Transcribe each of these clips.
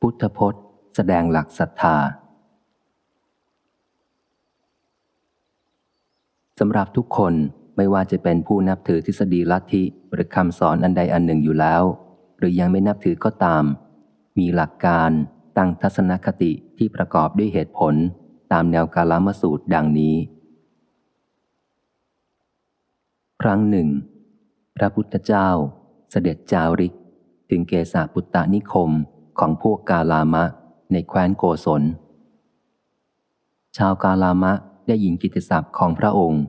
พุทธพจน์ แสดงหลักศรัทธาสำหรับทุกคนไม่ว่าจะเป็นผู้นับถือทฤษฎีลัทธิหรือคำสอนอันใดอันหนึ่งอยู่แล้ว หรือยังไม่นับถือก็ตาม มีหลักการตั้งทัศนคติที่ประกอบด้วยเหตุผลตามแนวกาลามสูตรดังนี้ ครั้งหนึ่ง พระพุทธเจ้าเสด็จจาริก ถึงเกษาปุตตานิคม ของพวกกาลามะในแคว้นโกศล ชาวกาลามะได้ยินกิตติศัพท์ของพระองค์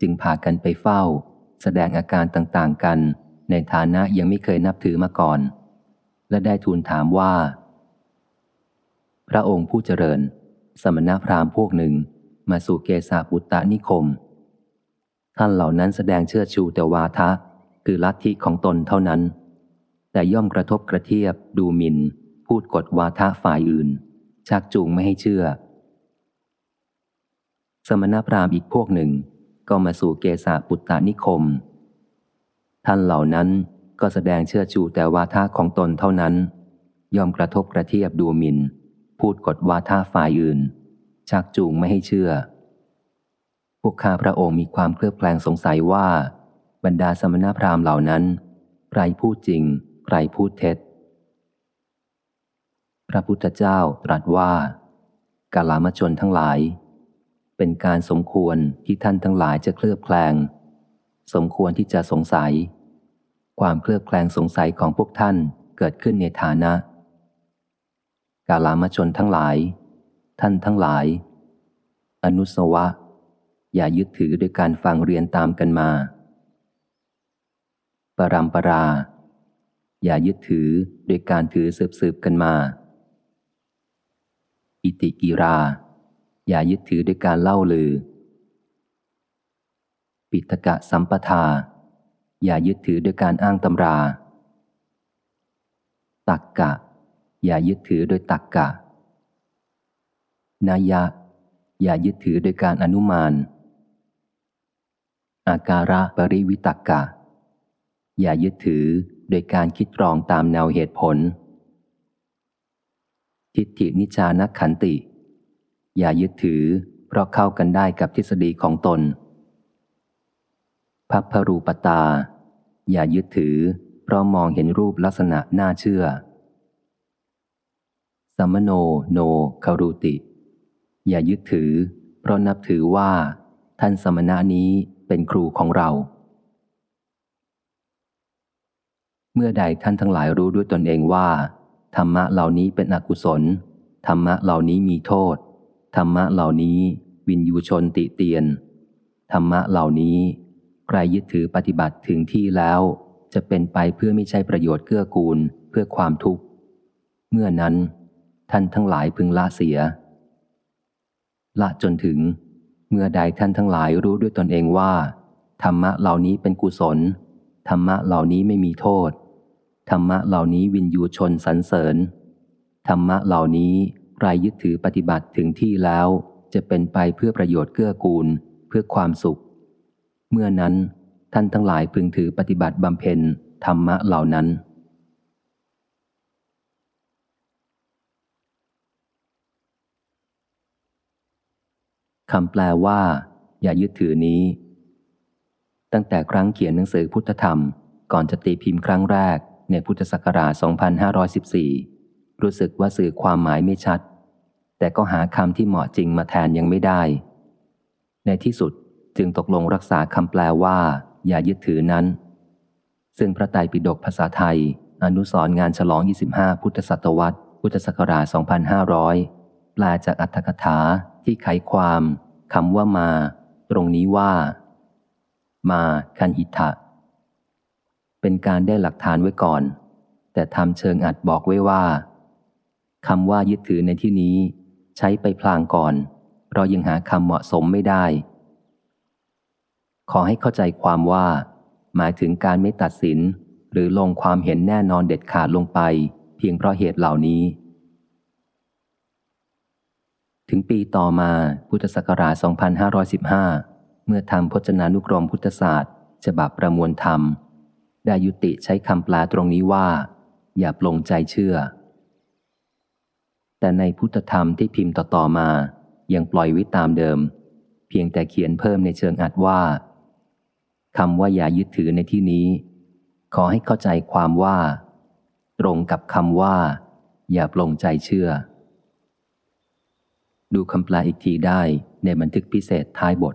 จึงพากันไปเฝ้า แสดงอาการต่างๆกัน ในฐานะยังไม่เคยนับถือมาก่อน และได้ทูลถามว่า พระองค์ผู้เจริญ สมณพราหมณ์พวกหนึ่งมาสู่เกษาปุตตานิคม ท่านเหล่านั้นแสดงเชื่อชูแต่วาทะ คือลัทธิของตนเท่านั้น แต่ย่อมกระทบกระเทียบดูหมิน่น พูดกดวาทะฝ่ายอื่น ชักจูงไม่ให้เชื่อ สมณพราหมณ์อีกพวกหนึ่ง ก็มาสู่เกษาปุตตานิคม ท่านเหล่านั้นก็แสดงเชื่อชูแต่วาทะของตนเท่านั้น ยอมกระทบกระเทียบดูหมิน่น พูดกดวาทะฝ่ายอื่น ชักจูงไม่ให้เชื่อ พวกข้าพระองค์มีความเคลือบแคลงสงสัยว่า บรรดาสมณพราหมณ์เหล่านั้น ใครพูดจริง ใครพูดเท็จ พระพุทธเจ้าตรัสว่ากาลามชนทั้งหลาย เป็นการสมควรที่ท่านทั้งหลายจะเคลือบแคลง สมควรที่จะสงสัย ความเคลือบแคลงสงสัยของพวกท่านเกิดขึ้นในฐานะ กาลามชนทั้งหลาย ท่านทั้งหลาย อนุสวะ อย่ายึดถือด้วยการฟังเรียนตามกันมา ปรำมปรา อย่ายึดถือด้วยการถือสืบสืบกันมา อิติกิรา อย่ายึดถือด้วยการเล่าลือ ปิตกะสัมปทา อย่ายึดถือด้วยการอ้างตำรา ตักกะ อย่ายึดถือโดยตักกะ นายะ อย่ายึดถือโดยการอนุมาน อาการะปริวิตักกะ อย่ายึดถือโดยการคิดรองตามแนวเหตุผล ทิฏฐินิจานักขันติ อย่ายึดถือ เพราะเข้ากันได้กับทฤษฎีของตนพัพพรูปตา อย่ายึดถือ เพราะมองเห็นรูปลักษณะน่าเชื่อ สัมมโนโนคารุติ อย่ายึดถือ เพราะนับถือว่า ท่านสมณะนี้เป็นครูของเรา เมื่อใดท่านทั้งหลายรู้ด้วยตนเองว่า ธรรมะเหล่านี้เป็นอกุศล ธรรมะเหล่านี้มีโทษ ธรรมะเหล่านี้วินยูชนติเตียน ธรรมะเหล่านี้ ใครยึดถือปฏิบัติถึงที่แล้ว จะเป็นไปเพื่อไม่ใช่ประโยชน์เกื้อกูลเพื่อความทุกข์ เมื่อนั้น ท่านทั้งหลายพึงละเสีย ละจนถึง เมื่อใดท่านทั้งหลายรู้ด้วยตนเองว่า ธรรมะเหล่านี้เป็นกุศล ธรรมะเหล่านี้ไม่มีโทษ ธรรมะเหล่านี้วินยูชนสรรเสริญ ธรรมะเหล่านี้ใครยึดถือปฏิบัติถึงที่แล้ว จะเป็นไปเพื่อประโยชน์เกื้อกูล เพื่อความสุข เมื่อนั้นท่านทั้งหลายพึงถือปฏิบัติบำเพ็ญธรรมะเหล่านั้น คำแปลว่า อย่ายึดถือนี้ ตั้งแต่ครั้งเขียนหนังสือพุทธธรรม ก่อนจะตีพิมพ์ครั้งแรก ในพุทธศักราช 2514 รู้สึกว่าสื่อความหมายไม่ชัด แต่ก็หาคำที่เหมาะจริงมาแทนยังไม่ได้ ในที่สุดจึงตกลงรักษาคำแปลว่า อย่ายึดถือนั้น ซึ่งพระไตรปิฎกภาษาไทย อนุสรงานฉลอง 25 พุทธศตวรรษ พุทธศักราช 2500 แปลจากอัตถกถาที่ไขความคำว่ามา ตรงนี้ว่า มาคันหิทะ เป็นการได้หลักฐานไว้ก่อน แต่ทำเชิงอัดบอกไว้ว่าคำว่ายึดถือในที่นี้ ใช้ไปพลางก่อน เรายังหาคำเหมาะสมไม่ได้ ขอให้เข้าใจความว่า หมายถึงการไม่ตัดสิน หรือลงความเห็นแน่นอนเด็ดขาดลงไป เพียงเพราะเหตุเหล่านี้ ถึงปีต่อมาพุทธศักราช 2515 เมื่อทำพจนานุกรมพุทธศาสตร์ฉบับประมวลธรรม ได้ยุติใช้คำแปลตรงนี้ว่า อย่าปลงใจเชื่อ แต่ในพุทธธรรมที่พิมพ์ต่อๆมา ยังปล่อยไว้ตามเดิม เพียงแต่เขียนเพิ่มในเชิงอัดว่าคำว่าอย่ายึดถือในที่นี้ ขอให้เข้าใจความว่า ตรงกับคำว่า อย่าปลงใจเชื่อ ดูคำแปลอีกทีได้ในบันทึกพิเศษท้ายบท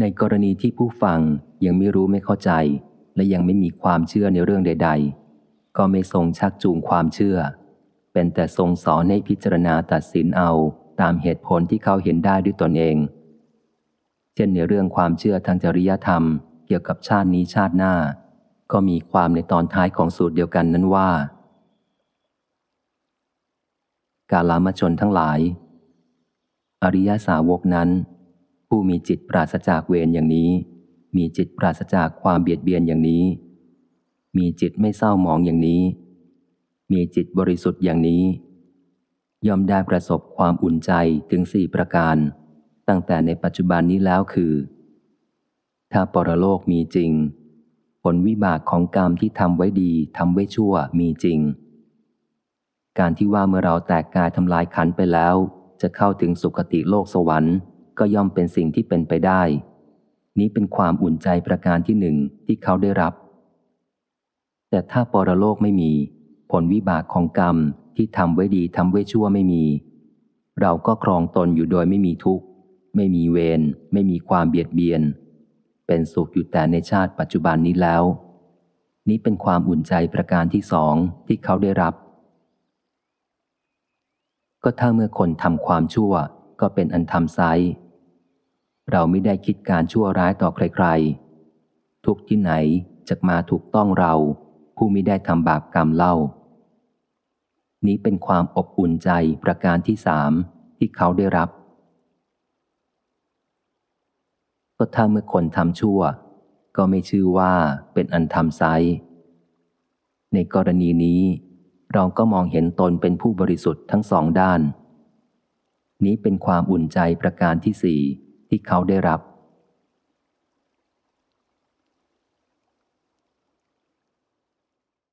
ในกรณีที่ผู้ฟังยังไม่รู้ไม่เข้าใจ และยังไม่มีความเชื่อในเรื่องใด ๆ ก็ไม่ทรงชักจูงความเชื่อ เป็นแต่ทรงสอนให้พิจารณาตัดสินเอาตามเหตุผลที่เขาเห็นได้ด้วยตนเอง เช่นในเรื่องความเชื่อทางจริยธรรม เกี่ยวกับชาตินี้ชาติหน้า ก็มีความในตอนท้ายของสูตรเดียวกันนั้นว่า กาลามชนทั้งหลาย อริยสาวกนั้น ผู้มีจิตปราศจากเวรอย่างนี้ มีจิตปราศจากความเบียดเบียนอย่างนี้ มีจิตไม่เศร้าหมองอย่างนี้ มีจิตบริสุทธิ์อย่างนี้ ย่อมได้ประสบความอุ่นใจถึงสี่ประการ ตั้งแต่ในปัจจุบันนี้แล้วคือ ถ้าปรโลกมีจริง ผลวิบากของกรรมที่ทำไว้ดีทำไว้ชั่วมีจริง การที่ว่าเมื่อเราแตกกายทำลายขันไปแล้ว จะเข้าถึงสุคติโลกสวรรค์ ก็ย่อมเป็นสิ่งที่เป็นไปได้ นี้เป็นความอุ่นใจประการที่หนึ่งที่เขาได้รับ แต่ถ้าปรโลกไม่มี ผลวิบากของกรรมที่ทำไว้ดีทำไว้ชั่วไม่มี เราก็ครองตนอยู่โดยไม่มีทุกข์ ไม่มีเวรไม่มีความเบียดเบียน เป็นสุขอยู่แต่ในชาติปัจจุบันนี้แล้ว นี้เป็นความอุ่นใจประการที่สองที่เขาได้รับก็ถ้าเมื่อคนทำความชั่วก็เป็นอันทำไซ เราไม่ได้คิดการชั่วร้ายต่อใครๆ ทุกที่ไหนจะมาถูกต้องเรา ผู้ไม่ได้ทำบาปกรรมเล่า นี้เป็นความอบอุ่นใจประการที่สามที่เขาได้รับ ก็ถ้าเมื่อคนทำชั่ว ก็ไม่ชื่อว่าเป็นอันทำไซในกรณีนี้ เราก็มองเห็นตนเป็นผู้บริสุทธิ์ทั้งสองด้าน นี้เป็นความอุ่นใจประการที่สี่ ที่เขาได้รับ